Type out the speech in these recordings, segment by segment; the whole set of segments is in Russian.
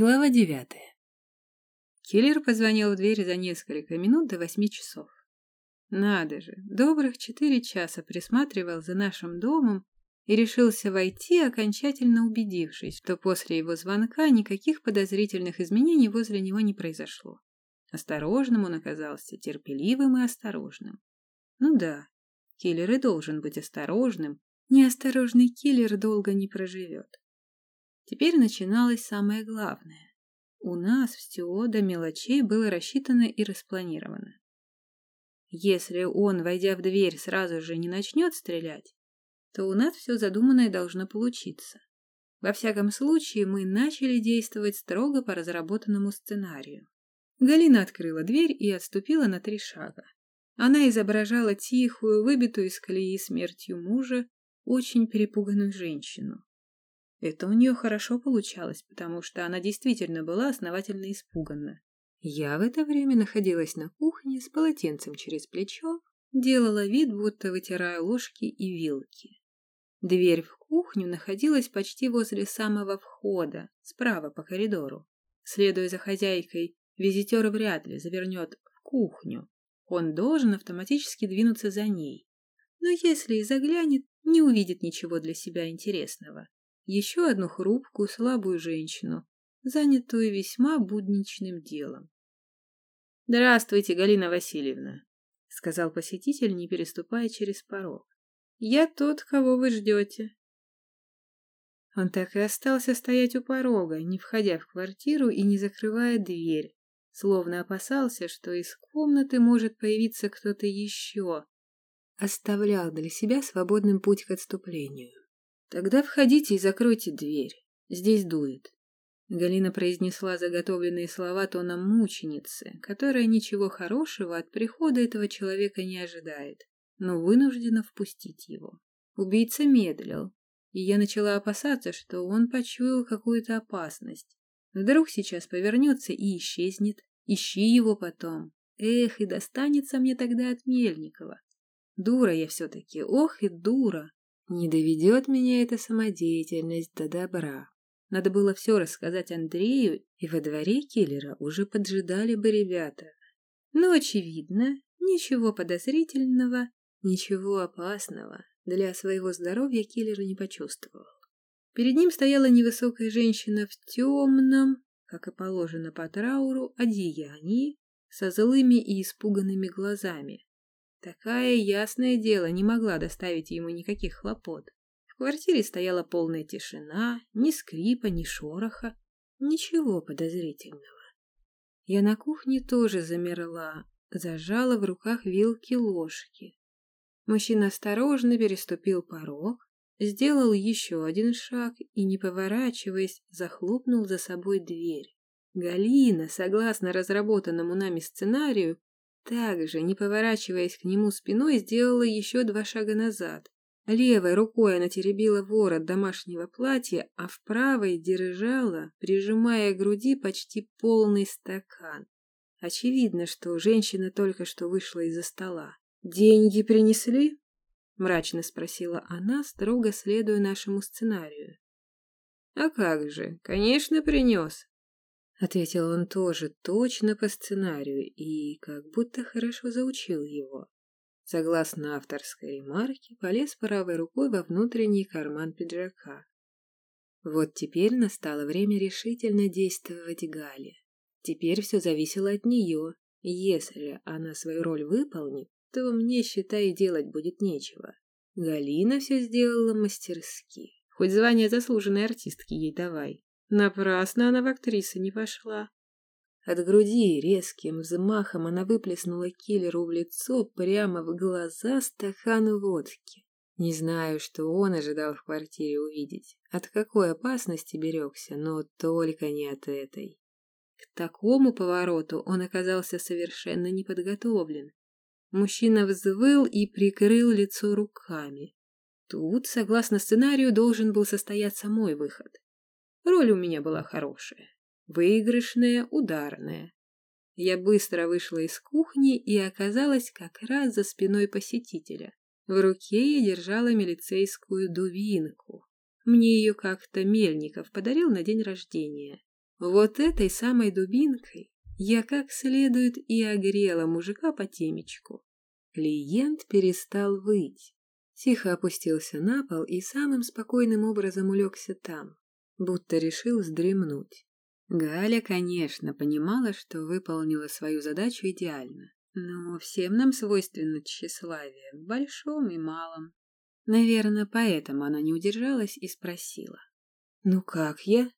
Глава девятая. Киллер позвонил в дверь за несколько минут до восьми часов. Надо же, добрых четыре часа присматривал за нашим домом и решился войти, окончательно убедившись, что после его звонка никаких подозрительных изменений возле него не произошло. Осторожным он оказался, терпеливым и осторожным. Ну да, киллер и должен быть осторожным, неосторожный киллер долго не проживет. Теперь начиналось самое главное. У нас все до мелочей было рассчитано и распланировано. Если он, войдя в дверь, сразу же не начнет стрелять, то у нас все задуманное должно получиться. Во всяком случае, мы начали действовать строго по разработанному сценарию. Галина открыла дверь и отступила на три шага. Она изображала тихую, выбитую из колеи смертью мужа, очень перепуганную женщину. Это у нее хорошо получалось, потому что она действительно была основательно испугана. Я в это время находилась на кухне с полотенцем через плечо, делала вид, будто вытираю ложки и вилки. Дверь в кухню находилась почти возле самого входа, справа по коридору. Следуя за хозяйкой, визитер вряд ли завернет в кухню. Он должен автоматически двинуться за ней. Но если и заглянет, не увидит ничего для себя интересного еще одну хрупкую, слабую женщину, занятую весьма будничным делом. «Здравствуйте, Галина Васильевна», — сказал посетитель, не переступая через порог. «Я тот, кого вы ждете». Он так и остался стоять у порога, не входя в квартиру и не закрывая дверь, словно опасался, что из комнаты может появиться кто-то еще. Оставлял для себя свободным путь к отступлению. «Тогда входите и закройте дверь. Здесь дует». Галина произнесла заготовленные слова тоном мученицы, которая ничего хорошего от прихода этого человека не ожидает, но вынуждена впустить его. Убийца медлил, и я начала опасаться, что он почуял какую-то опасность. Вдруг сейчас повернется и исчезнет. Ищи его потом. Эх, и достанется мне тогда от Мельникова. Дура я все-таки, ох и дура. Не доведет меня эта самодеятельность до добра. Надо было все рассказать Андрею, и во дворе киллера уже поджидали бы ребята. Но, очевидно, ничего подозрительного, ничего опасного для своего здоровья киллер не почувствовал. Перед ним стояла невысокая женщина в темном, как и положено по трауру, одеянии, со злыми и испуганными глазами. Такая, ясное дело, не могла доставить ему никаких хлопот. В квартире стояла полная тишина, ни скрипа, ни шороха, ничего подозрительного. Я на кухне тоже замерла, зажала в руках вилки-ложки. Мужчина осторожно переступил порог, сделал еще один шаг и, не поворачиваясь, захлопнул за собой дверь. Галина, согласно разработанному нами сценарию, также, не поворачиваясь к нему спиной, сделала еще два шага назад. Левой рукой она теребила ворот домашнего платья, а в правой держала, прижимая к груди почти полный стакан. Очевидно, что женщина только что вышла из-за стола. «Деньги принесли?» — мрачно спросила она, строго следуя нашему сценарию. «А как же, конечно, принес», Ответил он тоже точно по сценарию и как будто хорошо заучил его. Согласно авторской ремарке, полез правой рукой во внутренний карман пиджака. Вот теперь настало время решительно действовать Гале. Теперь все зависело от нее. Если она свою роль выполнит, то мне, считай, делать будет нечего. Галина все сделала мастерски. Хоть звание заслуженной артистки ей давай. Напрасно она в актрисы не пошла. От груди резким взмахом она выплеснула киллеру в лицо прямо в глаза стакан водки. Не знаю, что он ожидал в квартире увидеть, от какой опасности берегся, но только не от этой. К такому повороту он оказался совершенно неподготовлен. Мужчина взвыл и прикрыл лицо руками. Тут, согласно сценарию, должен был состояться мой выход. Роль у меня была хорошая. Выигрышная, ударная. Я быстро вышла из кухни и оказалась как раз за спиной посетителя. В руке я держала милицейскую дувинку. Мне ее как-то Мельников подарил на день рождения. Вот этой самой дубинкой я как следует и огрела мужика по темечку. Клиент перестал выть, тихо опустился на пол и самым спокойным образом улегся там, будто решил вздремнуть. Галя, конечно, понимала, что выполнила свою задачу идеально, но всем нам свойственно тщеславие, в большом и малом. Наверное, поэтому она не удержалась и спросила. «Ну как я?»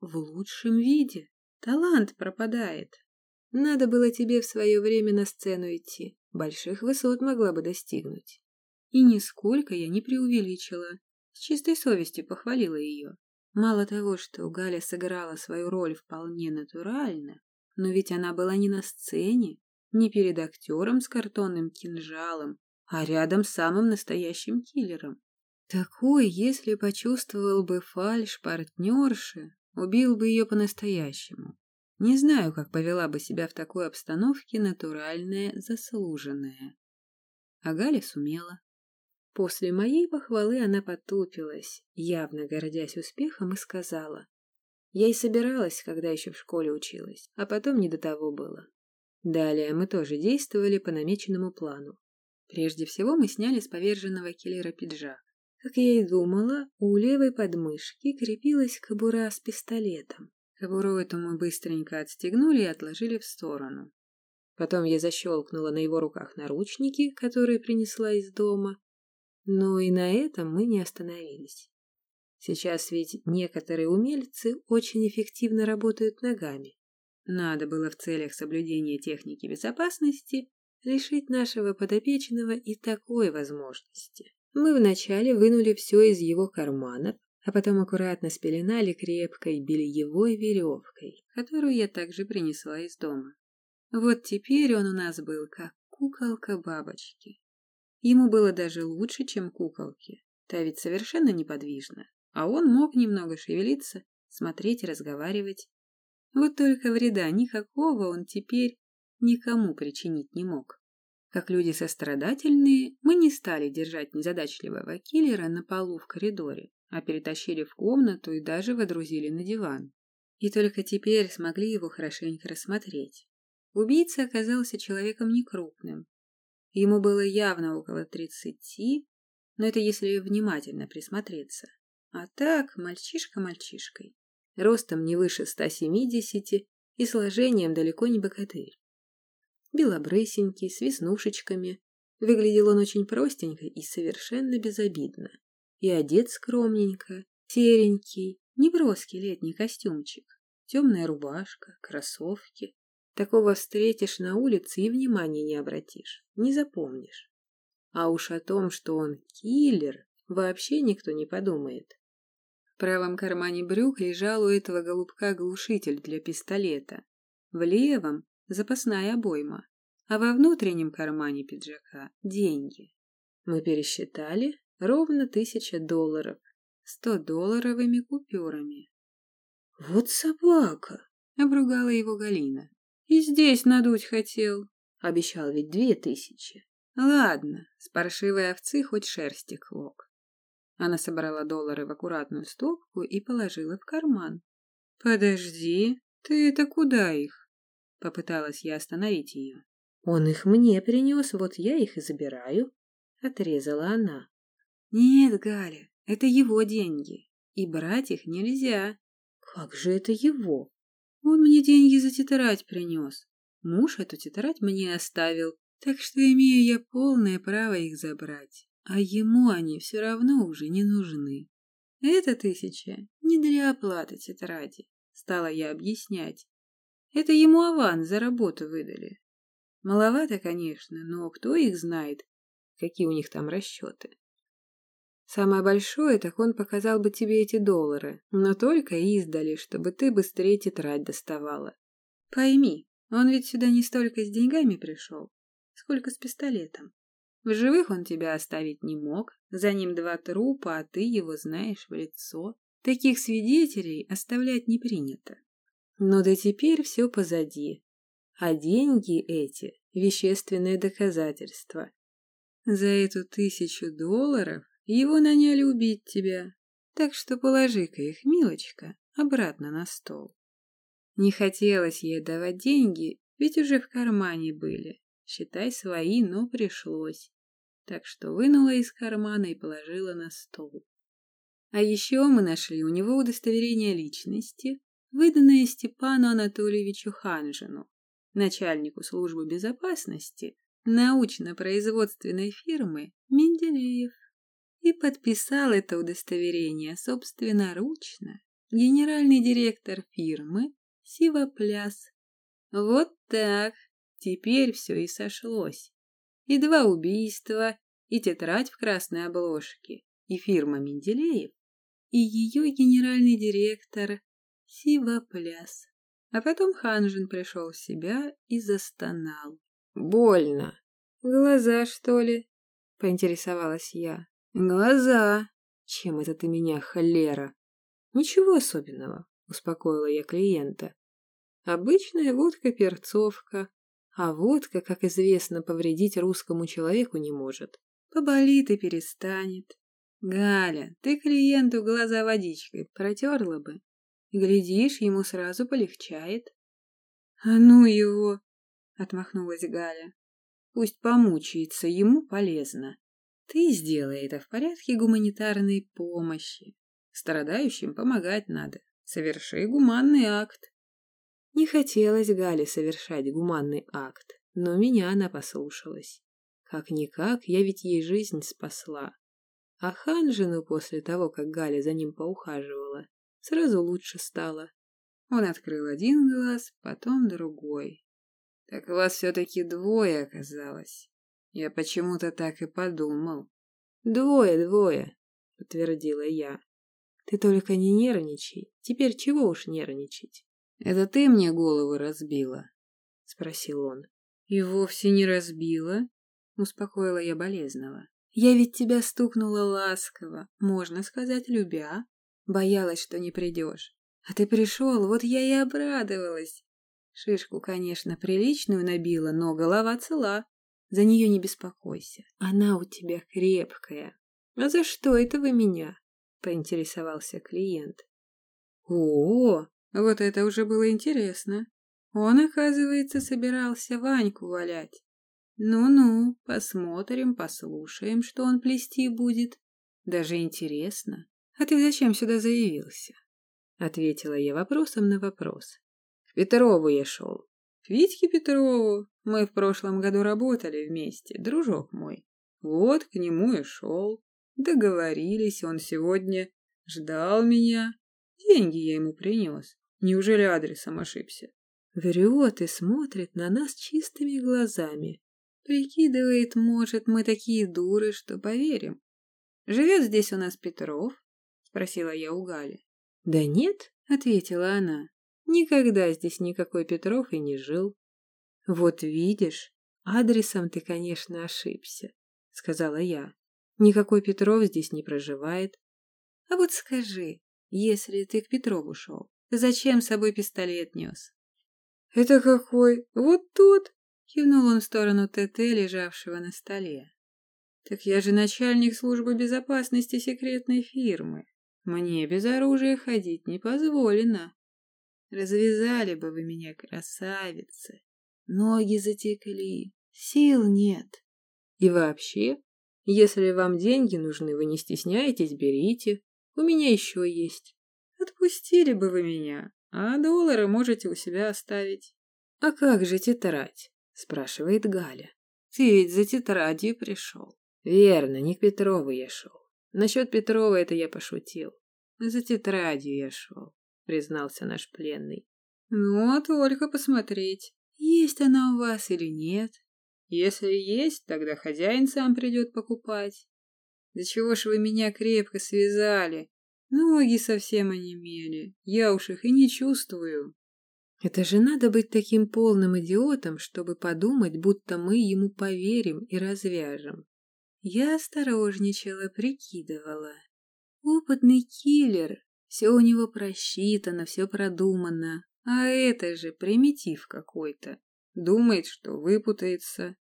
«В лучшем виде. Талант пропадает. Надо было тебе в свое время на сцену идти. Больших высот могла бы достигнуть». И нисколько я не преувеличила. С чистой совестью похвалила ее. Мало того, что Галя сыграла свою роль вполне натурально, но ведь она была не на сцене, не перед актером с картонным кинжалом, а рядом с самым настоящим киллером. Такой, если почувствовал бы фальш партнерши, убил бы ее по-настоящему. Не знаю, как повела бы себя в такой обстановке натуральная заслуженная. А Галя сумела. После моей похвалы она потупилась, явно гордясь успехом, и сказала. Я и собиралась, когда еще в школе училась, а потом не до того было. Далее мы тоже действовали по намеченному плану. Прежде всего мы сняли с поверженного киллера пиджак. Как я и думала, у левой подмышки крепилась кобура с пистолетом. Кобуру эту мы быстренько отстегнули и отложили в сторону. Потом я защелкнула на его руках наручники, которые принесла из дома, но и на этом мы не остановились. Сейчас ведь некоторые умельцы очень эффективно работают ногами. Надо было в целях соблюдения техники безопасности лишить нашего подопечного и такой возможности. Мы вначале вынули все из его карманов, а потом аккуратно спеленали крепкой бельевой веревкой, которую я также принесла из дома. Вот теперь он у нас был как куколка бабочки. Ему было даже лучше, чем куколке. Та ведь совершенно неподвижна. А он мог немного шевелиться, смотреть и разговаривать. Вот только вреда никакого он теперь никому причинить не мог. Как люди сострадательные, мы не стали держать незадачливого киллера на полу в коридоре, а перетащили в комнату и даже водрузили на диван. И только теперь смогли его хорошенько рассмотреть. Убийца оказался человеком некрупным, Ему было явно около тридцати, но это если внимательно присмотреться. А так, мальчишка мальчишкой, ростом не выше ста семидесяти и сложением далеко не богатырь. Белобрысенький, с веснушечками, выглядел он очень простенько и совершенно безобидно. И одет скромненько, серенький, неброский летний костюмчик, темная рубашка, кроссовки, Такого встретишь на улице и внимания не обратишь, не запомнишь. А уж о том, что он киллер, вообще никто не подумает. В правом кармане брюк лежал у этого голубка глушитель для пистолета, в левом — запасная обойма, а во внутреннем кармане пиджака — деньги. Мы пересчитали ровно тысяча долларов, сто долларовыми купюрами. «Вот собака!» — обругала его Галина. И здесь надуть хотел. Обещал ведь две тысячи. Ладно, с паршивой овцы хоть шерсти клок. Она собрала доллары в аккуратную стопку и положила в карман. «Подожди, ты это куда их?» Попыталась я остановить ее. «Он их мне принес, вот я их и забираю», — отрезала она. «Нет, Галя, это его деньги, и брать их нельзя». «Как же это его?» Он мне деньги за тетрадь принес. Муж эту тетрадь мне оставил, так что имею я полное право их забрать. А ему они все равно уже не нужны. Эта тысяча не для оплаты тетради, стала я объяснять. Это ему аван за работу выдали. Маловато, конечно, но кто их знает, какие у них там расчеты. Самое большое, так он показал бы тебе эти доллары, но только издали, чтобы ты быстрее тетрадь доставала. Пойми, он ведь сюда не столько с деньгами пришел, сколько с пистолетом. В живых он тебя оставить не мог, за ним два трупа, а ты его знаешь в лицо. Таких свидетелей оставлять не принято. Но до теперь все позади. А деньги эти — вещественное доказательство. За эту тысячу долларов его наняли убить тебя, так что положи-ка их, милочка, обратно на стол. Не хотелось ей давать деньги, ведь уже в кармане были. Считай свои, но пришлось. Так что вынула из кармана и положила на стол. А еще мы нашли у него удостоверение личности, выданное Степану Анатольевичу Ханжину, начальнику службы безопасности научно-производственной фирмы Менделеев. И подписал это удостоверение собственноручно генеральный директор фирмы Сивопляс. Вот так, теперь все и сошлось. И два убийства, и тетрадь в красной обложке, и фирма Менделеев, и ее генеральный директор Сивопляс. А потом Ханжин пришел в себя и застонал. «Больно. Глаза, что ли?» — поинтересовалась я. «Глаза. Чем это ты меня, холера?» «Ничего особенного», — успокоила я клиента. «Обычная водка-перцовка. А водка, как известно, повредить русскому человеку не может. Поболит и перестанет. Галя, ты клиенту глаза водичкой протерла бы. Глядишь, ему сразу полегчает. — А ну его! — отмахнулась Галя. — Пусть помучается, ему полезно. Ты сделай это в порядке гуманитарной помощи. Страдающим помогать надо. Соверши гуманный акт. Не хотелось Гале совершать гуманный акт, но меня она послушалась. Как-никак, я ведь ей жизнь спасла. А Ханжину после того, как Галя за ним поухаживала, сразу лучше стало. Он открыл один глаз, потом другой. Так вас все-таки двое оказалось. Я почему-то так и подумал. Двое, двое, подтвердила я. Ты только не нервничай. Теперь чего уж нервничать? Это ты мне голову разбила? Спросил он. И вовсе не разбила, успокоила я болезного. Я ведь тебя стукнула ласково, можно сказать, любя. Боялась, что не придешь. А ты пришел, вот я и обрадовалась. Шишку, конечно, приличную набила, но голова цела. За нее не беспокойся. Она у тебя крепкая. А за что это вы меня? Поинтересовался клиент. О, вот это уже было интересно. Он, оказывается, собирался Ваньку валять. Ну-ну, посмотрим, послушаем, что он плести будет. Даже интересно. А ты зачем сюда заявился? Ответила я вопросом на вопрос. К Петрову я шел. К Витьке Петрову. Мы в прошлом году работали вместе, дружок мой. Вот к нему и шел. Договорились, он сегодня ждал меня. Деньги я ему принес. Неужели адресом ошибся? Врет и смотрит на нас чистыми глазами. Прикидывает, может, мы такие дуры, что поверим. Живет здесь у нас Петров? Спросила я у Гали. Да нет, ответила она. Никогда здесь никакой Петров и не жил. Вот видишь, адресом ты, конечно, ошибся, сказала я. Никакой Петров здесь не проживает. А вот скажи, если ты к Петрову шел, зачем с собой пистолет нес? Это какой? Вот тот, Кивнул он в сторону ТТ, лежавшего на столе. «Так я же начальник службы безопасности секретной фирмы. Мне без оружия ходить не позволено. Развязали бы вы меня, красавицы. Ноги затекли, сил нет. И вообще, если вам деньги нужны, вы не стесняйтесь, берите. У меня еще есть. Отпустили бы вы меня, а доллары можете у себя оставить. А как же тетрадь? спрашивает Галя. Ты ведь за тетрадью пришел. Верно, не к Петрову я шел. Насчет Петрова это я пошутил. За тетрадью я шел, признался наш пленный. Ну, а только посмотреть, есть она у вас или нет. Если есть, тогда хозяин сам придет покупать. Да чего ж вы меня крепко связали? Ноги совсем онемели, я уж их и не чувствую. Это же надо быть таким полным идиотом, чтобы подумать, будто мы ему поверим и развяжем. Я осторожничала, прикидывала. Опытный киллер, все у него просчитано, все продумано. А это же примитив какой-то. Думает, что выпутается.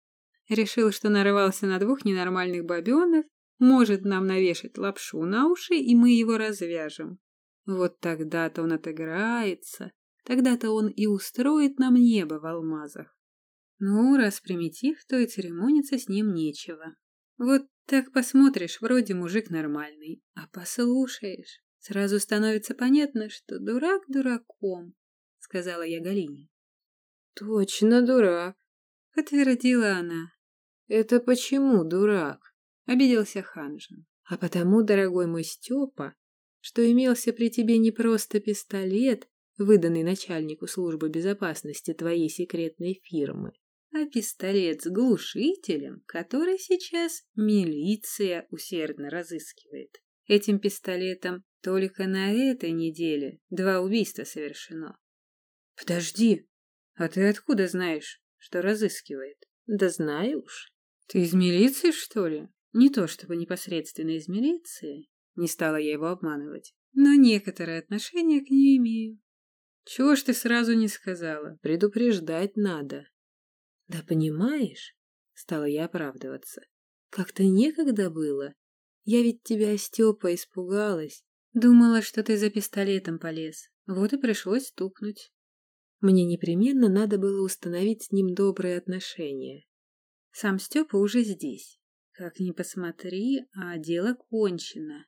Решил, что нарывался на двух ненормальных бабенок, может нам навешать лапшу на уши, и мы его развяжем. Вот тогда-то он отыграется, Тогда-то он и устроит нам небо в алмазах. Ну, раз примитив, то и церемониться с ним нечего. Вот так посмотришь, вроде мужик нормальный, а послушаешь, сразу становится понятно, что дурак дураком, — сказала я Галине. Точно дурак, — подтвердила она. Это почему дурак? — обиделся Ханжин. А потому, дорогой мой Степа, что имелся при тебе не просто пистолет, выданный начальнику службы безопасности твоей секретной фирмы, а пистолет с глушителем, который сейчас милиция усердно разыскивает. Этим пистолетом только на этой неделе два убийства совершено. Подожди, а ты откуда знаешь, что разыскивает? Да знаю уж. Ты из милиции, что ли? Не то чтобы непосредственно из милиции, не стала я его обманывать, но некоторое отношение к ней имею. Чего ж ты сразу не сказала? Предупреждать надо. Да понимаешь, стала я оправдываться. Как-то некогда было. Я ведь тебя, Степа, испугалась. Думала, что ты за пистолетом полез. Вот и пришлось стукнуть. Мне непременно надо было установить с ним добрые отношения. Сам Степа уже здесь. Как ни посмотри, а дело кончено.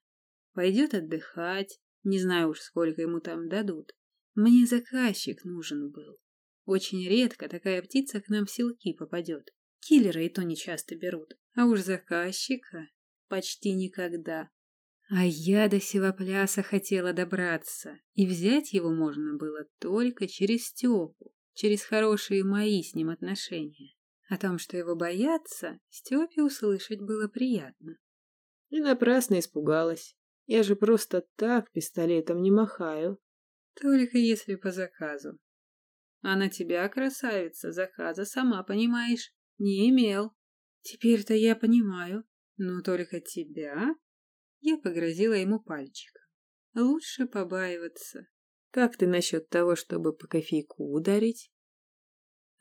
Пойдет отдыхать, не знаю уж, сколько ему там дадут. Мне заказчик нужен был. Очень редко такая птица к нам в селки попадет. Киллера и то не часто берут, а уж заказчика почти никогда. А я до сивопляса хотела добраться, и взять его можно было только через Степу, через хорошие мои с ним отношения. О том, что его боятся, Степе услышать было приятно. И напрасно испугалась. Я же просто так пистолетом не махаю. Только если по заказу. А на тебя, красавица, заказа, сама понимаешь, не имел. Теперь-то я понимаю, но только тебя... Я погрозила ему пальчиком. Лучше побаиваться. Как ты насчет того, чтобы по кофейку ударить?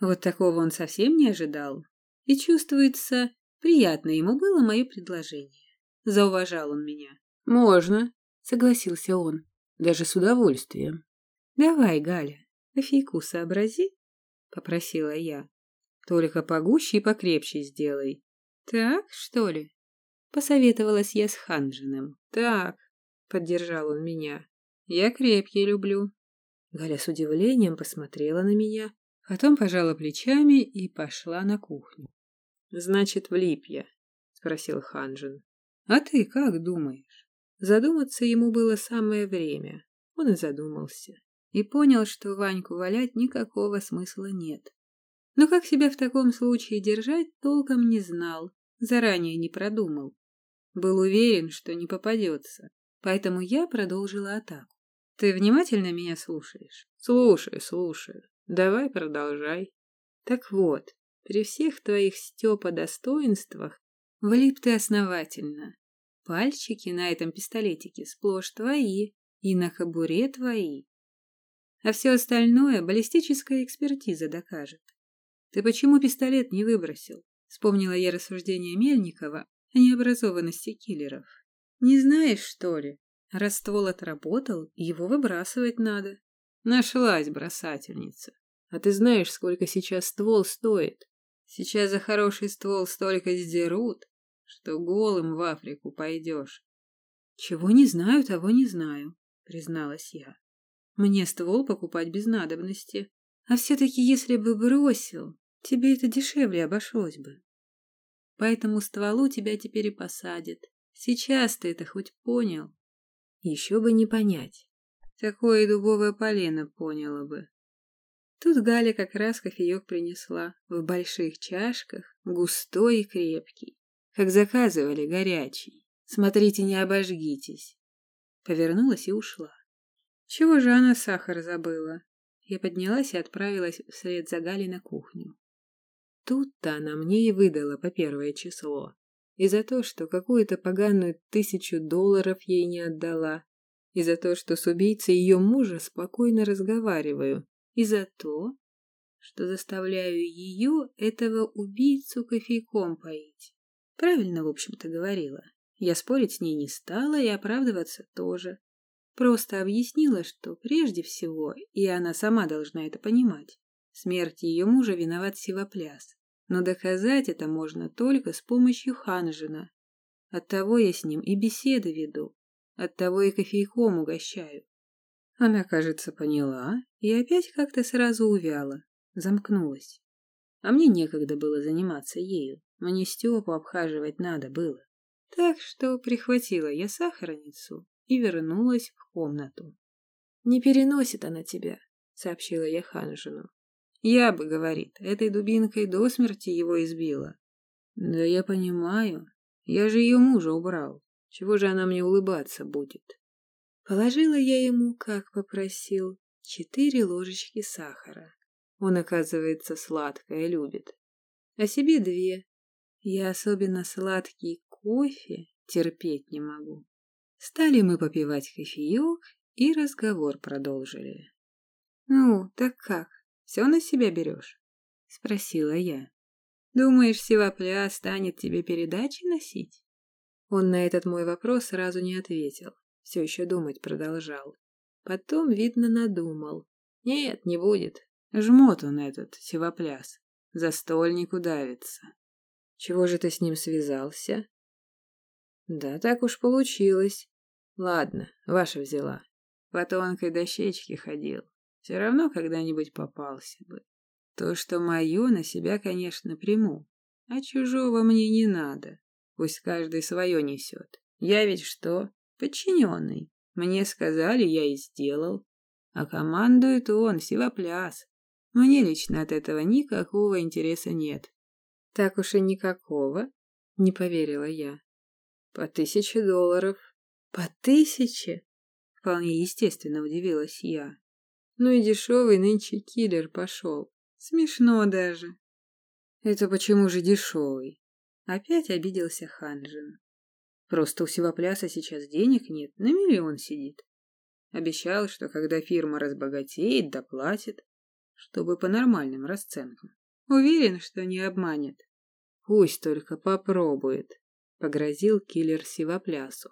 Вот такого он совсем не ожидал. И чувствуется, приятно ему было мое предложение. Зауважал он меня. Можно, согласился он, даже с удовольствием. Давай, Галя, кофейку сообрази, попросила я. Только погуще и покрепче сделай. Так, что ли? Посоветовалась я с Ханжиным. Так, поддержал он меня. Я крепкие люблю. Галя с удивлением посмотрела на меня, потом пожала плечами и пошла на кухню. Значит, влип я, спросил Ханжин. А ты как думаешь? Задуматься ему было самое время. Он и задумался. И понял, что Ваньку валять никакого смысла нет. Но как себя в таком случае держать, толком не знал, заранее не продумал. Был уверен, что не попадется, поэтому я продолжила атаку. Ты внимательно меня слушаешь? Слушаю, слушаю. Давай продолжай. Так вот, при всех твоих Степа достоинствах влип ты основательно. Пальчики на этом пистолетике сплошь твои, и на кобуре твои. А все остальное баллистическая экспертиза докажет. Ты почему пистолет не выбросил? Вспомнила я рассуждение Мельникова необразованности киллеров. Не знаешь, что ли? Раз ствол отработал, его выбрасывать надо. Нашлась бросательница. А ты знаешь, сколько сейчас ствол стоит? Сейчас за хороший ствол столько сдерут, что голым в Африку пойдешь. Чего не знаю, того не знаю, призналась я. Мне ствол покупать без надобности. А все-таки, если бы бросил, тебе это дешевле обошлось бы. Поэтому стволу тебя теперь и посадят. Сейчас ты это хоть понял? Еще бы не понять. Такое дубовое полено поняло бы. Тут Галя как раз кофеек принесла в больших чашках, густой и крепкий. Как заказывали, горячий. Смотрите, не обожгитесь. Повернулась и ушла. Чего же она сахар забыла? Я поднялась и отправилась вслед за Галей на кухню. Тут-то она мне и выдала по первое число. И за то, что какую-то поганую тысячу долларов ей не отдала. И за то, что с убийцей ее мужа спокойно разговариваю. И за то, что заставляю ее, этого убийцу, кофейком поить. Правильно, в общем-то, говорила. Я спорить с ней не стала и оправдываться тоже. Просто объяснила, что прежде всего, и она сама должна это понимать, смерть ее мужа виноват Сивопляс. Но доказать это можно только с помощью Ханжина. Оттого я с ним и беседы веду, оттого и кофейком угощаю. Она, кажется, поняла и опять как-то сразу увяла, замкнулась. А мне некогда было заниматься ею, мне Степу обхаживать надо было. Так что прихватила я сахарницу и вернулась в комнату. «Не переносит она тебя», — сообщила я Ханжину. «Я бы, — говорит, — этой дубинкой до смерти его избила». «Да я понимаю. Я же ее мужа убрал. Чего же она мне улыбаться будет?» Положила я ему, как попросил, четыре ложечки сахара. Он, оказывается, сладкое любит. А себе две. Я особенно сладкий кофе терпеть не могу. Стали мы попивать кофеек и разговор продолжили. «Ну, так как, все на себя берешь?» — спросила я. «Думаешь, Севопля станет тебе передачи носить?» Он на этот мой вопрос сразу не ответил, все еще думать продолжал. Потом, видно, надумал. «Нет, не будет. Жмот он этот, Севопляс. За стольнику давится». «Чего же ты с ним связался?» Да, так уж получилось. Ладно, ваша взяла. По тонкой дощечке ходил. Все равно когда-нибудь попался бы. То, что мое, на себя, конечно, приму. А чужого мне не надо. Пусть каждый свое несет. Я ведь что? Подчиненный. Мне сказали, я и сделал. А командует он, сивопляс. Мне лично от этого никакого интереса нет. Так уж и никакого, не поверила я. По тысяче долларов. По тысяче? Вполне естественно удивилась я. Ну и дешевый нынче киллер пошел. Смешно даже. Это почему же дешевый? Опять обиделся Ханжин. Просто у Сивопляса сейчас денег нет, на миллион сидит. Обещал, что когда фирма разбогатеет, доплатит, чтобы по нормальным расценкам. Уверен, что не обманет. Пусть только попробует. — погрозил киллер Сивоплясу.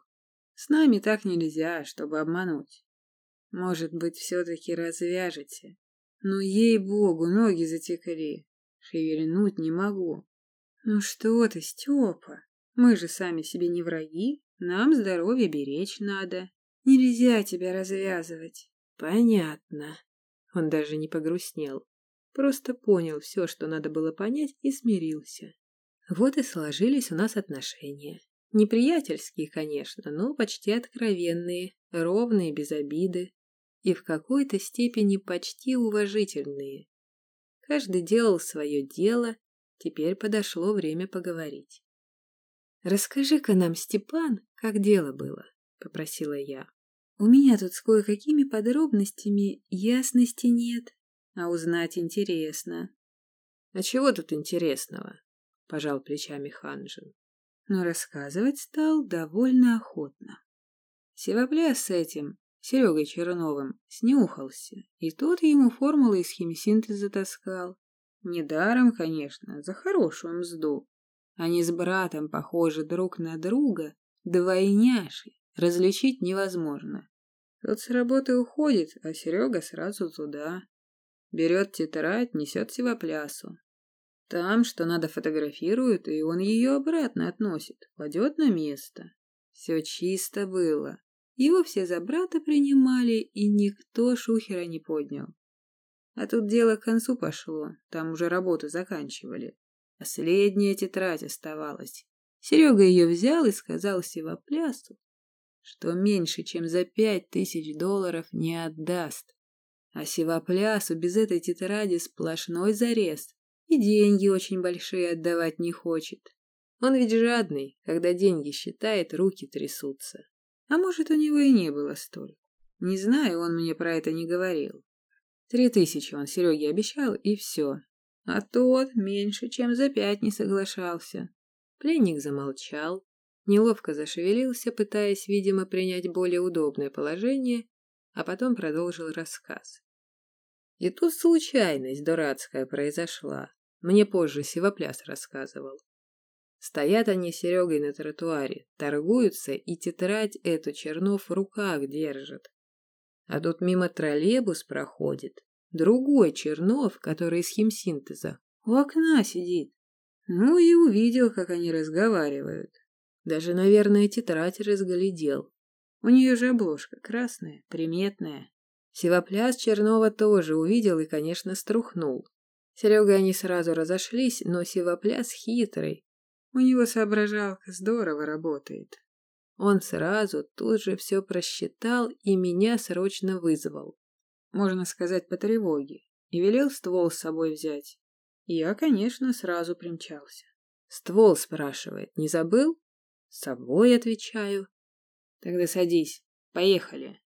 «С нами так нельзя, чтобы обмануть. Может быть, все-таки развяжете? Ну, ей-богу, ноги затекли. Шевельнуть не могу. Ну что ты, Степа, мы же сами себе не враги, нам здоровье беречь надо. Нельзя тебя развязывать. Понятно. Он даже не погрустнел. Просто понял все, что надо было понять, и смирился. Вот и сложились у нас отношения. Неприятельские, конечно, но почти откровенные, ровные, без обиды и в какой-то степени почти уважительные. Каждый делал свое дело, теперь подошло время поговорить. «Расскажи-ка нам, Степан, как дело было», — попросила я. «У меня тут с кое-какими подробностями ясности нет, а узнать интересно». «А чего тут интересного?» — пожал плечами Ханжин. Но рассказывать стал довольно охотно. Севопляс с этим, Серегой Черновым, снюхался, и тот ему формулы из химсинтеза таскал. Недаром, конечно, за хорошую мзду. Они с братом похожи друг на друга, двойняши, различить невозможно. Тот с работы уходит, а Серега сразу туда. Берет тетрадь, несет севоплясу. Там, что надо, фотографируют, и он ее обратно относит, кладет на место. Все чисто было. Его все за брата принимали, и никто шухера не поднял. А тут дело к концу пошло, там уже работу заканчивали. Последняя тетрадь оставалась. Серега ее взял и сказал Севоплясу, что меньше, чем за пять тысяч долларов не отдаст. А Севоплясу без этой тетради сплошной зарез. И деньги очень большие отдавать не хочет. Он ведь жадный, когда деньги считает, руки трясутся. А может, у него и не было столько. Не знаю, он мне про это не говорил. Три тысячи он Сереге обещал, и все. А тот меньше, чем за пять не соглашался. Пленник замолчал, неловко зашевелился, пытаясь, видимо, принять более удобное положение, а потом продолжил рассказ. И тут случайность дурацкая произошла. Мне позже Сивопляс рассказывал. Стоят они с Серегой на тротуаре, торгуются, и тетрадь эту Чернов в руках держит. А тут мимо троллейбус проходит. Другой Чернов, который из химсинтеза, у окна сидит. Ну и увидел, как они разговаривают. Даже, наверное, тетрадь разглядел. У нее же обложка красная, приметная. Севопляс Чернова тоже увидел и, конечно, струхнул. Серега они сразу разошлись, но Севопляс хитрый. У него соображалка здорово работает. Он сразу тут же все просчитал и меня срочно вызвал. Можно сказать, по тревоге. И велел ствол с собой взять. Я, конечно, сразу примчался. Ствол спрашивает, не забыл? С собой отвечаю. Тогда садись, поехали.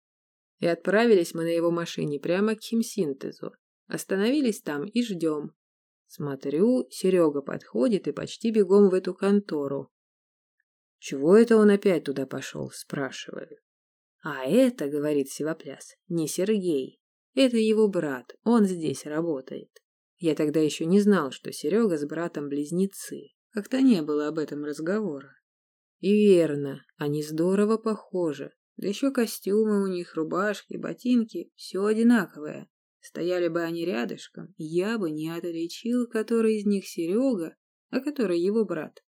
И отправились мы на его машине прямо к химсинтезу. Остановились там и ждем. Смотрю, Серега подходит и почти бегом в эту контору. Чего это он опять туда пошел, спрашиваю. А это, говорит Севопляс, не Сергей. Это его брат, он здесь работает. Я тогда еще не знал, что Серега с братом близнецы. Как-то не было об этом разговора. И верно, они здорово похожи. Да еще костюмы у них, рубашки, ботинки, все одинаковое. Стояли бы они рядышком, я бы не отличил, который из них Серега, а который его брат.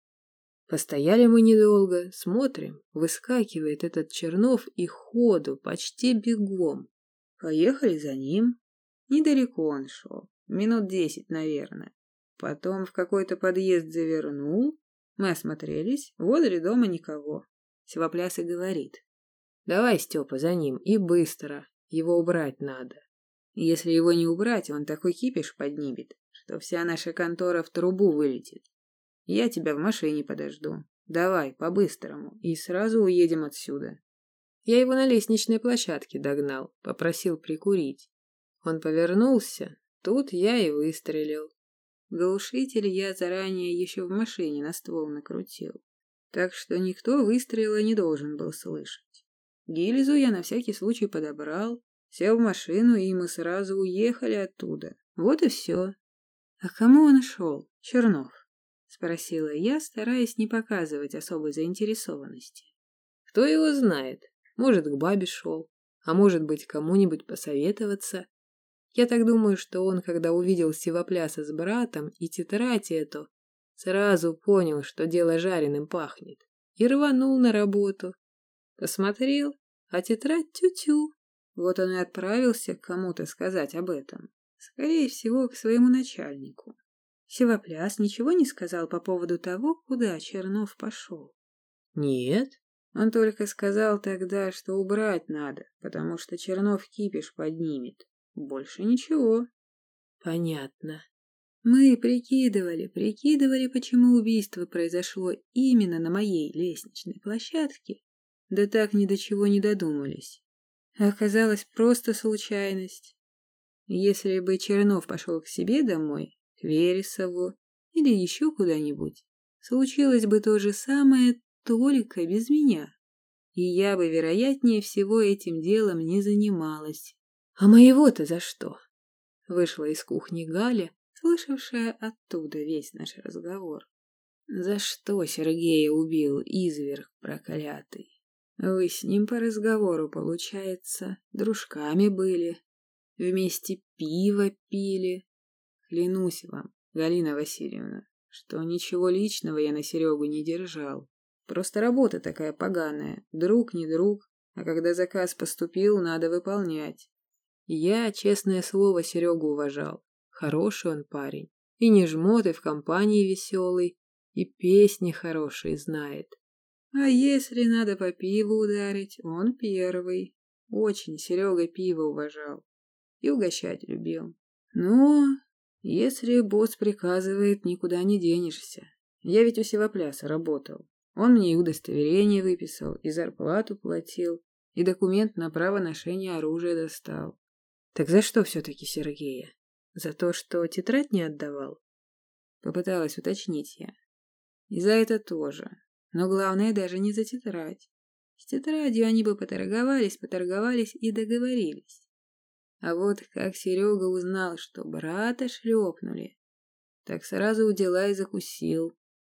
Постояли мы недолго, смотрим, выскакивает этот Чернов и ходу, почти бегом. Поехали за ним. Недалеко он шел, минут десять, наверное. Потом в какой-то подъезд завернул. Мы осмотрелись, возле дома никого. Севопляс и говорит. Давай, Степа, за ним, и быстро. Его убрать надо. Если его не убрать, он такой кипиш поднимет, что вся наша контора в трубу вылетит. Я тебя в машине подожду. Давай, по-быстрому, и сразу уедем отсюда. Я его на лестничной площадке догнал, попросил прикурить. Он повернулся, тут я и выстрелил. Глушитель я заранее еще в машине на ствол накрутил, так что никто выстрела не должен был слышать. Гильзу я на всякий случай подобрал, сел в машину, и мы сразу уехали оттуда. Вот и все. А кому он шел? Чернов. — спросила я, стараясь не показывать особой заинтересованности. «Кто его знает? Может, к бабе шел, а может быть, кому-нибудь посоветоваться. Я так думаю, что он, когда увидел Сивопляса с братом и тетрадь эту, сразу понял, что дело жареным пахнет, и рванул на работу. Посмотрел, а тетрадь тю-тю. Вот он и отправился к кому-то сказать об этом. Скорее всего, к своему начальнику. Севопляс ничего не сказал по поводу того, куда Чернов пошел. Нет. Он только сказал тогда, что убрать надо, потому что Чернов кипиш поднимет. Больше ничего. Понятно. Мы прикидывали, прикидывали, почему убийство произошло именно на моей лестничной площадке, да так ни до чего не додумались. Оказалось просто случайность. Если бы Чернов пошел к себе домой, к Вересову или еще куда-нибудь, случилось бы то же самое, только без меня. И я бы, вероятнее всего, этим делом не занималась. А моего-то за что? Вышла из кухни Галя, слышавшая оттуда весь наш разговор. За что Сергея убил изверг проклятый? Вы с ним по разговору, получается, дружками были, вместе пиво пили, Клянусь вам, Галина Васильевна, что ничего личного я на Серегу не держал. Просто работа такая поганая, друг не друг, а когда заказ поступил, надо выполнять. Я, честное слово, Серегу уважал. Хороший он парень. И не жмот, и в компании веселый, и песни хорошие знает. А если надо по пиву ударить, он первый. Очень Серега пиво уважал. И угощать любил. Но если босс приказывает, никуда не денешься. Я ведь у Севопляса работал. Он мне и удостоверение выписал, и зарплату платил, и документ на право ношения оружия достал. Так за что все-таки Сергея? За то, что тетрадь не отдавал? Попыталась уточнить я. И за это тоже. Но главное даже не за тетрадь. С тетрадью они бы поторговались, поторговались и договорились. А вот как Серега узнал, что брата шлепнули, так сразу у дела и закусил.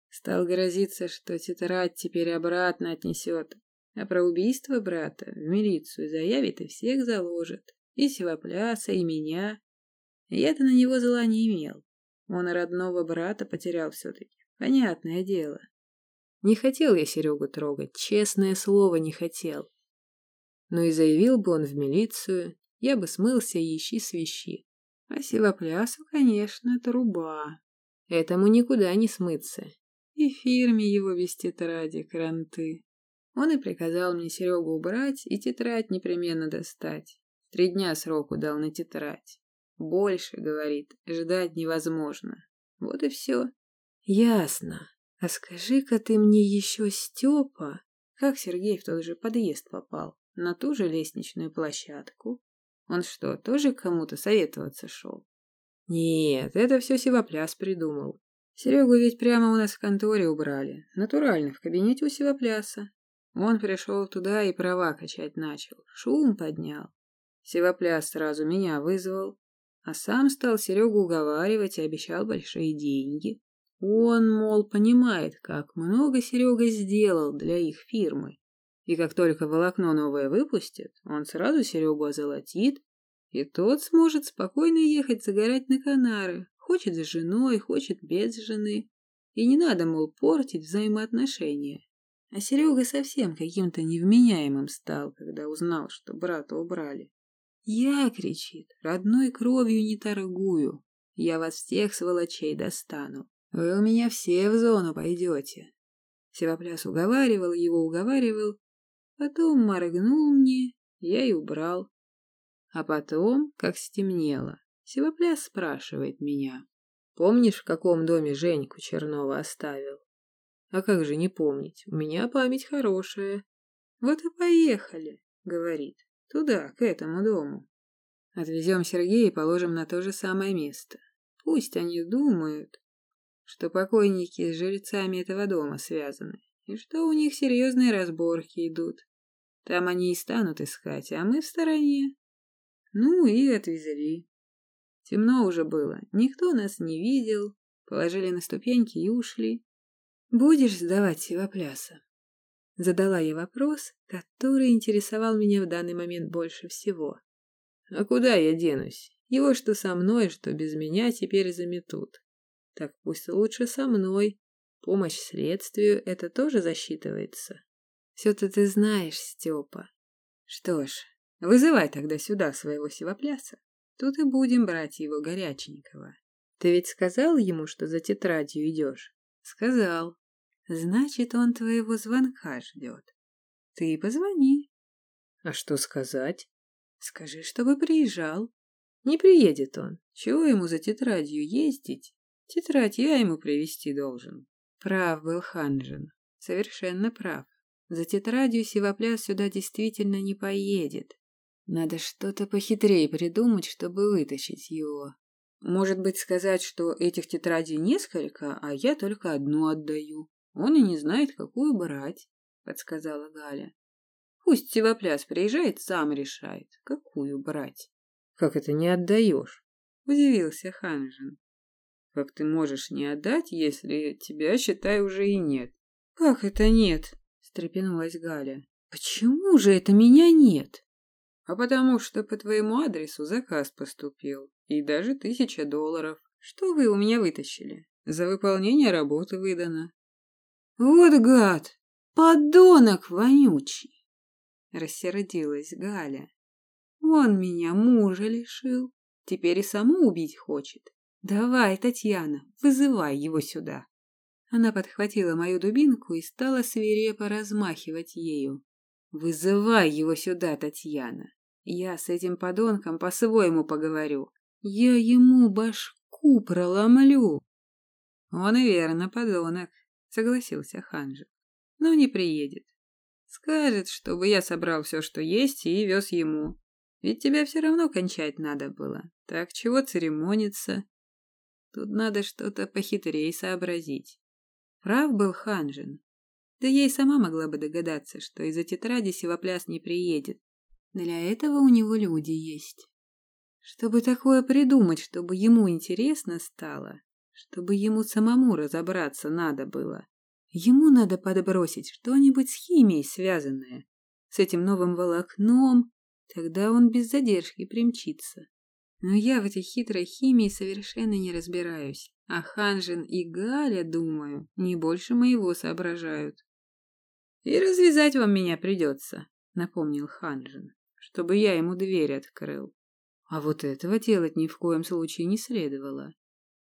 Стал грозиться, что тетрадь теперь обратно отнесет, А про убийство брата в милицию заявит и всех заложит. И Севопляса, и меня. Я-то на него зла не имел. Он родного брата потерял все-таки. Понятное дело. Не хотел я Серегу трогать, честное слово, не хотел. Но и заявил бы он в милицию, я бы смылся и ищи свищи. А Севоплясу, конечно, труба. Этому никуда не смыться. И фирме его без тетради кранты. Он и приказал мне Серегу убрать и тетрадь непременно достать. Три дня сроку дал на тетрадь. Больше, говорит, ждать невозможно. Вот и все. Ясно. А скажи-ка ты мне еще, Степа, как Сергей в тот же подъезд попал? На ту же лестничную площадку? Он что, тоже кому-то советоваться шел? Нет, это все Севопляс придумал. Серегу ведь прямо у нас в конторе убрали. Натурально, в кабинете у Севопляса. Он пришел туда и права качать начал. Шум поднял. Севопляс сразу меня вызвал. А сам стал Серегу уговаривать и обещал большие деньги. Он, мол, понимает, как много Серега сделал для их фирмы. И как только волокно новое выпустит, он сразу Серегу озолотит, и тот сможет спокойно ехать загорать на Канары, хочет с женой, хочет без жены. И не надо, мол, портить взаимоотношения. А Серега совсем каким-то невменяемым стал, когда узнал, что брата убрали. «Я, — кричит, — родной кровью не торгую. Я вас всех, сволочей, достану. Вы у меня все в зону пойдете». Севопляс уговаривал его, уговаривал, потом моргнул мне, я и убрал. А потом, как стемнело, Севопляс спрашивает меня. «Помнишь, в каком доме Женьку Чернова оставил?» А как же не помнить? У меня память хорошая. Вот и поехали, говорит, туда, к этому дому. Отвезем Сергея и положим на то же самое место. Пусть они думают, что покойники с жильцами этого дома связаны, и что у них серьезные разборки идут. Там они и станут искать, а мы в стороне. Ну и отвезли. Темно уже было, никто нас не видел, положили на ступеньки и ушли. Будешь сдавать сивопляса? Задала я вопрос, который интересовал меня в данный момент больше всего. А куда я денусь? Его что со мной, что без меня теперь заметут. Так пусть лучше со мной. Помощь следствию — это тоже засчитывается. Все-то ты знаешь, Степа. Что ж, вызывай тогда сюда своего сивопляса. Тут и будем брать его горяченького. Ты ведь сказал ему, что за тетрадью идешь? Сказал. Значит, он твоего звонка ждет. Ты позвони. А что сказать? Скажи, чтобы приезжал. Не приедет он. Чего ему за тетрадью ездить? Тетрадь я ему привезти должен. Прав был Ханжин. Совершенно прав. За тетрадью Сивопляс сюда действительно не поедет. Надо что-то похитрее придумать, чтобы вытащить его. Может быть, сказать, что этих тетрадей несколько, а я только одну отдаю. Он и не знает, какую брать, подсказала Галя. Пусть Севопляс приезжает, сам решает, какую брать. Как это не отдаешь? Удивился Ханжин. Как ты можешь не отдать, если тебя, считай, уже и нет? Как это нет? Встрепенулась Галя. Почему же это меня нет? А потому что по твоему адресу заказ поступил. И даже тысяча долларов. Что вы у меня вытащили? За выполнение работы выдано. Вот гад! Подонок вонючий! Рассердилась Галя. Он меня мужа лишил. Теперь и саму убить хочет. Давай, Татьяна, вызывай его сюда. Она подхватила мою дубинку и стала свирепо размахивать ею. Вызывай его сюда, Татьяна. Я с этим подонком по-своему поговорю. Я ему башку проломлю. Он и верно подонок, согласился Ханжик. Но не приедет. Скажет, чтобы я собрал все, что есть, и вез ему. Ведь тебя все равно кончать надо было. Так чего церемониться? Тут надо что-то похитрее сообразить. Прав был Ханжин. Да и сама могла бы догадаться, что из-за тетради Севопляс не приедет. Для этого у него люди есть. Чтобы такое придумать, чтобы ему интересно стало, чтобы ему самому разобраться надо было. Ему надо подбросить что-нибудь с химией связанное, с этим новым волокном, тогда он без задержки примчится. Но я в этой хитрой химии совершенно не разбираюсь, а Ханжин и Галя, думаю, не больше моего соображают. «И развязать вам меня придется», — напомнил Ханжин, «чтобы я ему дверь открыл. А вот этого делать ни в коем случае не следовало.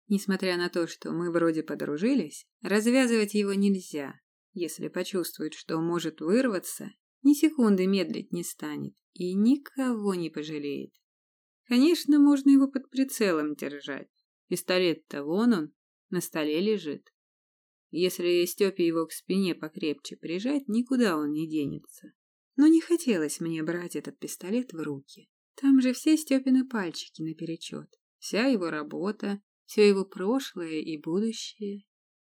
Несмотря на то, что мы вроде подружились, развязывать его нельзя. Если почувствует, что может вырваться, ни секунды медлить не станет и никого не пожалеет. Конечно, можно его под прицелом держать. Пистолет-то вон он, на столе лежит. Если Степе его к спине покрепче прижать, никуда он не денется. Но не хотелось мне брать этот пистолет в руки. Там же все Степины пальчики наперечет. Вся его работа, все его прошлое и будущее.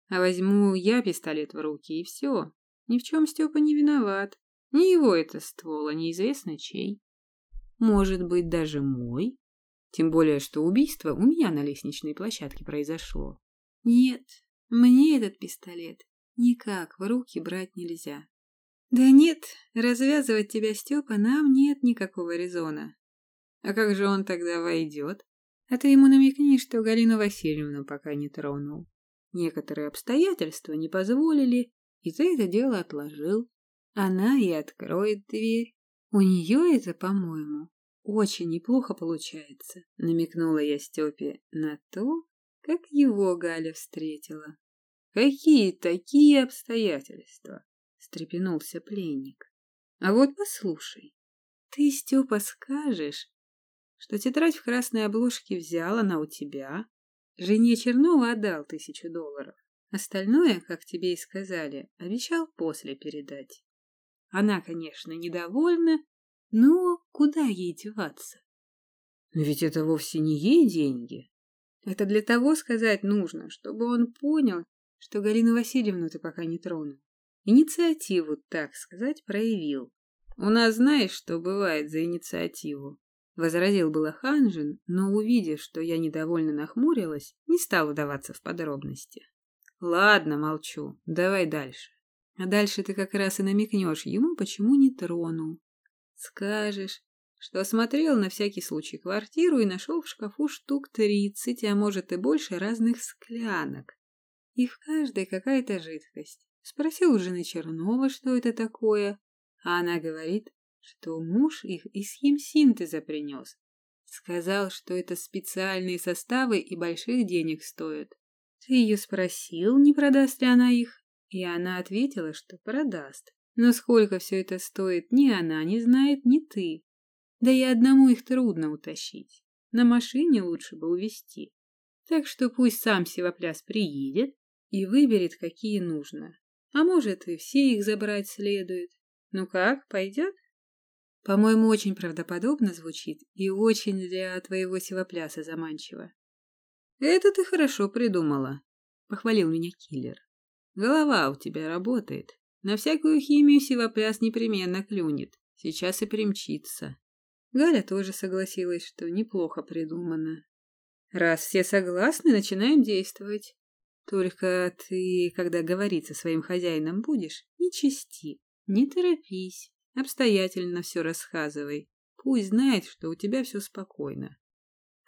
А возьму я пистолет в руки, и все. Ни в чем Степа не виноват. Не его это ствол, а неизвестно чей. Может быть, даже мой? Тем более, что убийство у меня на лестничной площадке произошло. Нет, мне этот пистолет никак в руки брать нельзя. Да нет, развязывать тебя, Степа, нам нет никакого резона. А как же он тогда войдет? А ты ему намекни, что Галину Васильевну пока не тронул. Некоторые обстоятельства не позволили, и ты это дело отложил. Она и откроет дверь. У нее это, по-моему, очень неплохо получается, намекнула я Степе на то, как его Галя встретила. Какие такие обстоятельства? встрепенулся пленник. А вот послушай, ты, Степа, скажешь, что тетрадь в красной обложке взял, она у тебя. Жене Чернова отдал тысячу долларов. Остальное, как тебе и сказали, обещал после передать. Она, конечно, недовольна, но куда ей деваться? Ведь это вовсе не ей деньги. Это для того сказать нужно, чтобы он понял, что Галину Васильевну ты пока не тронул. Инициативу, так сказать, проявил. У нас знаешь, что бывает за инициативу? Возразил было Ханжин, но, увидев, что я недовольно нахмурилась, не стал вдаваться в подробности. Ладно, молчу, давай дальше. А дальше ты как раз и намекнешь ему, почему не тронул. Скажешь, что осмотрел на всякий случай квартиру и нашел в шкафу штук тридцать, а может и больше разных склянок. И в каждой какая-то жидкость. Спросил у жены Чернова, что это такое, а она говорит, что муж их из химсинтеза принес. Сказал, что это специальные составы и больших денег стоят. Ты ее спросил, не продаст ли она их? И она ответила, что продаст. Но сколько все это стоит, ни она не знает, ни ты. Да и одному их трудно утащить. На машине лучше бы увезти. Так что пусть сам Севопляс приедет и выберет, какие нужно. А может, и все их забрать следует. Ну как, пойдет? По-моему, очень правдоподобно звучит и очень для твоего сивопляса заманчиво. Это ты хорошо придумала, похвалил меня киллер. Голова у тебя работает. На всякую химию сивопляс непременно клюнет. Сейчас и примчится. Галя тоже согласилась, что неплохо придумано. Раз все согласны, начинаем действовать. Только ты, когда говорить со своим хозяином будешь, не чисти, не торопись. Обстоятельно все рассказывай. Пусть знает, что у тебя все спокойно.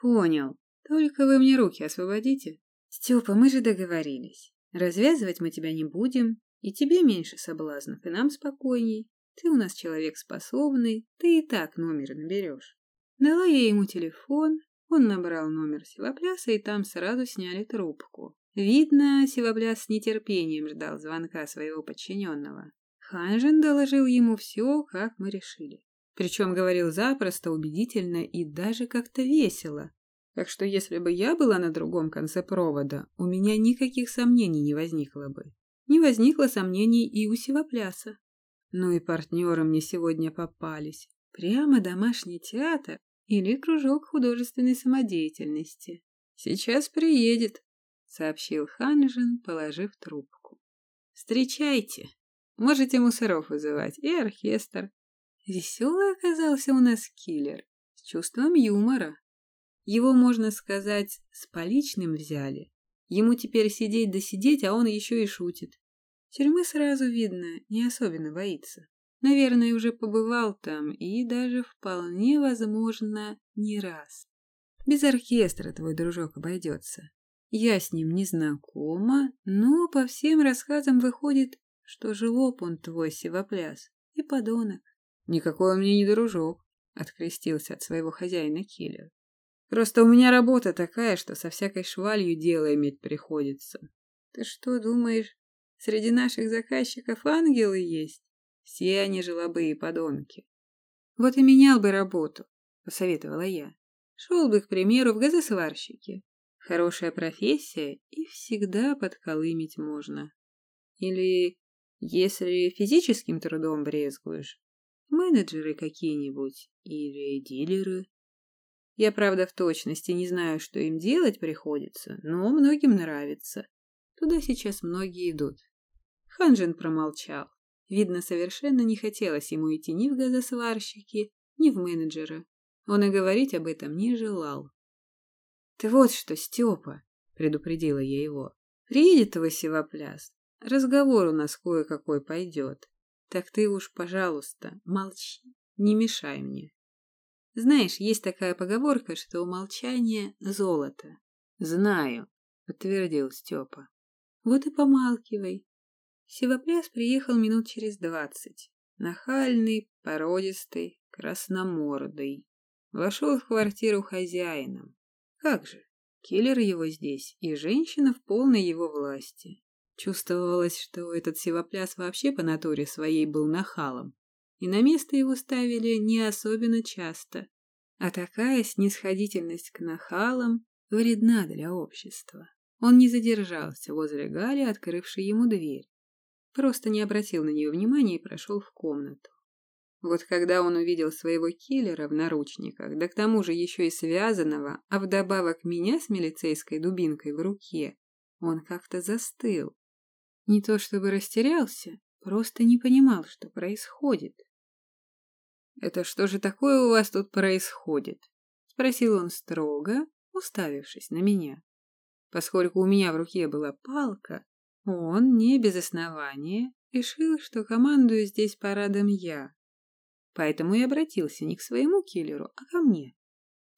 Понял. Только вы мне руки освободите. Степа, мы же договорились. Развязывать мы тебя не будем, и тебе меньше соблазнов, и нам спокойней. Ты у нас человек способный, ты и так номер наберешь. Дала я ему телефон, он набрал номер Севопляса, и там сразу сняли трубку. Видно, Севопляс с нетерпением ждал звонка своего подчиненного. Ханжин доложил ему все, как мы решили. Причем говорил запросто, убедительно и даже как-то весело. Так что если бы я была на другом конце провода, у меня никаких сомнений не возникло бы. Не возникло сомнений и у Севопляса. Ну и партнеры мне сегодня попались. Прямо домашний театр или кружок художественной самодеятельности. Сейчас приедет, сообщил Ханжин, положив трубку. Встречайте. Можете мусоров вызывать и оркестр. Веселый оказался у нас киллер, с чувством юмора. Его, можно сказать, с поличным взяли. Ему теперь сидеть да сидеть, а он еще и шутит. Тюрьмы сразу видно, не особенно боится. Наверное, уже побывал там и даже вполне возможно не раз. Без оркестра твой дружок обойдется. Я с ним не знакома, но по всем рассказам выходит, что жилоп он твой сивопляс и подонок. Никакой он мне не дружок, открестился от своего хозяина киллер. Просто у меня работа такая, что со всякой швалью дело иметь приходится. Ты что думаешь, среди наших заказчиков ангелы есть? Все они желобые подонки. Вот и менял бы работу, посоветовала я. Шел бы, к примеру, в газосварщики. Хорошая профессия, и всегда подколымить можно. Или, если физическим трудом брезгуешь, менеджеры какие-нибудь или дилеры. Я, правда, в точности не знаю, что им делать приходится, но многим нравится. Туда сейчас многие идут. Ханжин промолчал. Видно, совершенно не хотелось ему идти ни в газосварщики, ни в менеджера. Он и говорить об этом не желал. «Ты вот что, Степа!» — предупредила я его. «Приедет твой севопляс. Разговор у нас кое-какой пойдет. Так ты уж, пожалуйста, молчи, не мешай мне. Знаешь, есть такая поговорка, что умолчание — золото. Знаю, — подтвердил Степа. Вот и помалкивай. Севопляс приехал минут через двадцать. Нахальный, породистый, красномордый. Вошел в квартиру хозяином. Как же, киллер его здесь, и женщина в полной его власти. Чувствовалось, что этот севопляс вообще по натуре своей был нахалом, и на место его ставили не особенно часто. А такая снисходительность к нахалам вредна для общества. Он не задержался возле Гали, открывшей ему дверь. Просто не обратил на нее внимания и прошел в комнату. Вот когда он увидел своего киллера в наручниках, да к тому же еще и связанного, а вдобавок меня с милицейской дубинкой в руке, он как-то застыл. Не то чтобы растерялся, просто не понимал, что происходит. «Это что же такое у вас тут происходит?» — спросил он строго, уставившись на меня. Поскольку у меня в руке была палка, он, не без основания, решил, что командую здесь парадом я. Поэтому и обратился не к своему киллеру, а ко мне.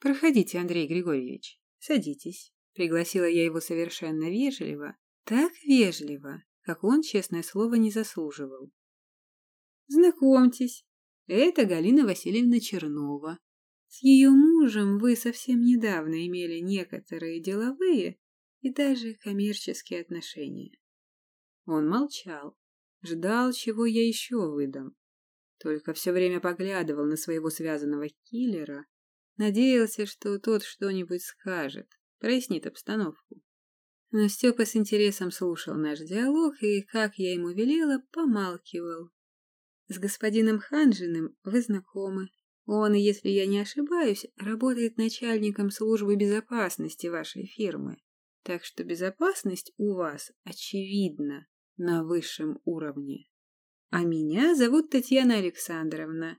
«Проходите, Андрей Григорьевич, садитесь», — пригласила я его совершенно вежливо, так вежливо, как он, честное слово, не заслуживал. «Знакомьтесь, это Галина Васильевна Чернова. С ее мужем вы совсем недавно имели некоторые деловые и даже коммерческие отношения». Он молчал, ждал, чего я еще выдам. Только все время поглядывал на своего связанного киллера, надеялся, что тот что-нибудь скажет, прояснит обстановку. Но Степа с интересом слушал наш диалог и, как я ему велела, помалкивал. С господином Ханжиным вы знакомы. Он, если я не ошибаюсь, работает начальником службы безопасности вашей фирмы. Так что безопасность у вас, очевидно, на высшем уровне. А меня зовут Татьяна Александровна.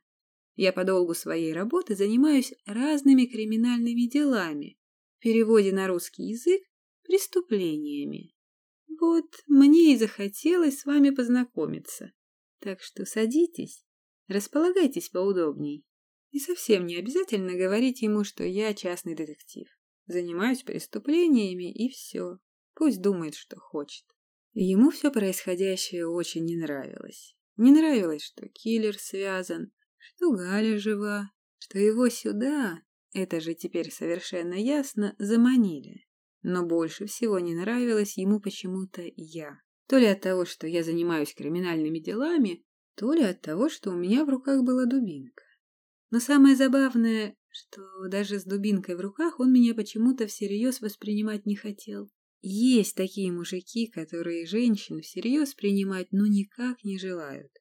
Я по долгу своей работы занимаюсь разными криминальными делами, в переводе на русский язык преступлениями. Вот мне и захотелось с вами познакомиться. Так что садитесь, располагайтесь поудобней. И совсем не обязательно говорить ему, что я частный детектив. Занимаюсь преступлениями и все. Пусть думает, что хочет. Ему все происходящее очень не нравилось. Не нравилось, что киллер связан, что Галя жива, что его сюда, это же теперь совершенно ясно, заманили. Но больше всего не нравилось ему почему-то я. То ли от того, что я занимаюсь криминальными делами, то ли от того, что у меня в руках была дубинка. Но самое забавное, что даже с дубинкой в руках он меня почему-то всерьез воспринимать не хотел. Есть такие мужики, которые женщин всерьез принимать ну никак не желают.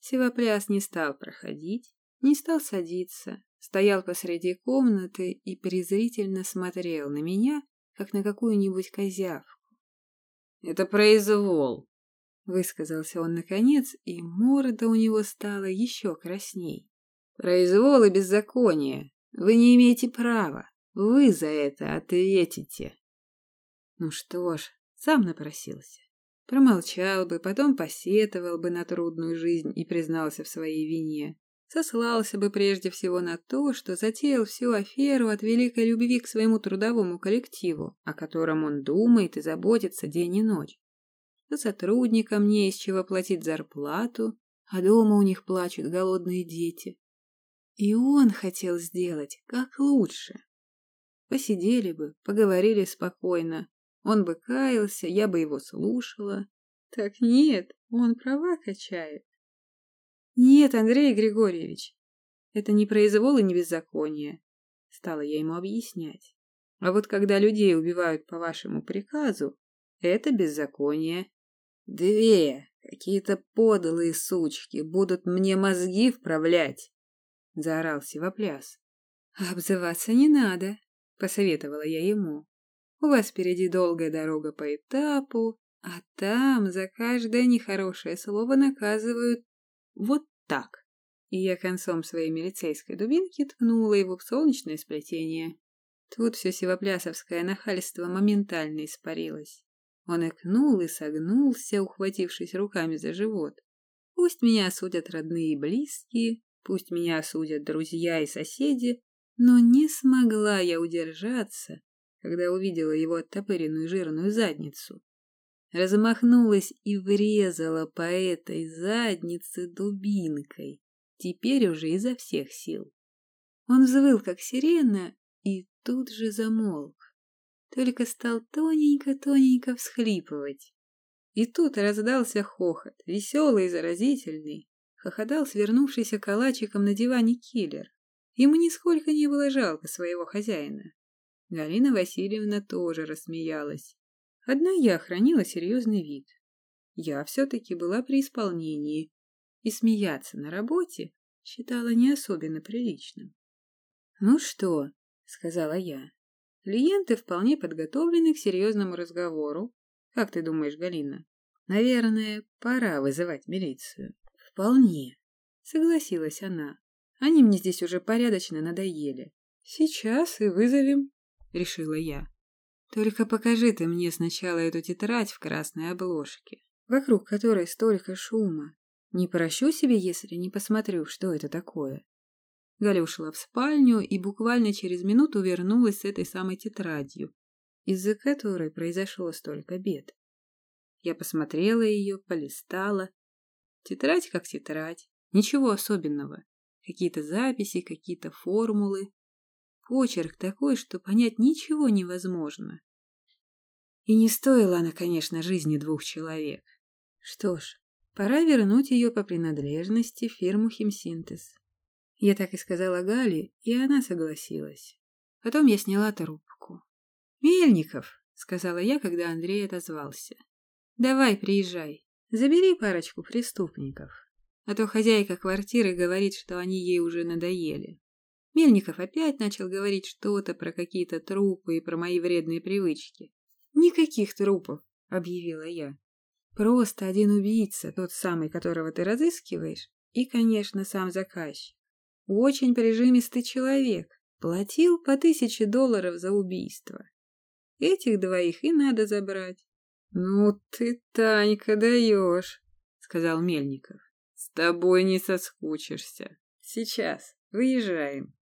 Севопляс не стал проходить, не стал садиться, стоял посреди комнаты и презрительно смотрел на меня, как на какую-нибудь козявку. «Это произвол», — высказался он наконец, и морда у него стала еще красней. «Произвол и беззаконие. Вы не имеете права. Вы за это ответите». Ну что ж, сам напросился. Промолчал бы, потом посетовал бы на трудную жизнь и признался в своей вине. Сослался бы прежде всего на то, что затеял всю аферу от великой любви к своему трудовому коллективу, о котором он думает и заботится день и ночь. Что сотрудникам не из чего платить зарплату, а дома у них плачут голодные дети. И он хотел сделать как лучше. Посидели бы, поговорили спокойно. Он бы каялся, я бы его слушала. Так нет, он права качает. Нет, Андрей Григорьевич, это не произвол и не беззаконие. Стала я ему объяснять. А вот когда людей убивают по вашему приказу, это беззаконие. Две какие-то подлые сучки будут мне мозги вправлять, заорал Сивопляс. Обзываться не надо, посоветовала я ему. У вас впереди долгая дорога по этапу, а там за каждое нехорошее слово наказывают вот так. И я концом своей милицейской дубинки ткнула его в солнечное сплетение. Тут все сивоплясовское нахальство моментально испарилось. Он икнул и согнулся, ухватившись руками за живот. Пусть меня осудят родные и близкие, пусть меня осудят друзья и соседи, но не смогла я удержаться, когда увидела его оттопыренную жирную задницу. Размахнулась и врезала по этой заднице дубинкой, теперь уже изо всех сил. Он взвыл, как сирена, и тут же замолк, только стал тоненько-тоненько всхлипывать. И тут раздался хохот, веселый и заразительный. Хохотал свернувшийся калачиком на диване киллер. Ему нисколько не было жалко своего хозяина. Галина Васильевна тоже рассмеялась. Одна я хранила серьезный вид. Я все-таки была при исполнении, и смеяться на работе считала не особенно приличным. «Ну что?» — сказала я. «Клиенты вполне подготовлены к серьезному разговору. Как ты думаешь, Галина? Наверное, пора вызывать милицию». «Вполне», — согласилась она. Они мне здесь уже порядочно надоели. Сейчас и вызовем, решила я. Только покажи ты мне сначала эту тетрадь в красной обложке, вокруг которой столько шума. Не прощу себе, если не посмотрю, что это такое. Галя ушла в спальню и буквально через минуту вернулась с этой самой тетрадью, из-за которой произошло столько бед. Я посмотрела ее, полистала. Тетрадь как тетрадь, ничего особенного. Какие-то записи, какие-то формулы. Почерк такой, что понять ничего невозможно. И не стоила она, конечно, жизни двух человек. Что ж, пора вернуть ее по принадлежности в фирму «Химсинтез». Я так и сказала Гале, и она согласилась. Потом я сняла трубку. «Мельников», — сказала я, когда Андрей отозвался. «Давай, приезжай. Забери парочку преступников а то хозяйка квартиры говорит, что они ей уже надоели. Мельников опять начал говорить что-то про какие-то трупы и про мои вредные привычки. «Никаких трупов», — объявила я. «Просто один убийца, тот самый, которого ты разыскиваешь, и, конечно, сам заказчик. Очень прижимистый человек, платил по тысяче долларов за убийство. Этих двоих и надо забрать». «Ну ты, Танька, даешь», — сказал Мельников. С тобой не соскучишься. Сейчас. Выезжаем.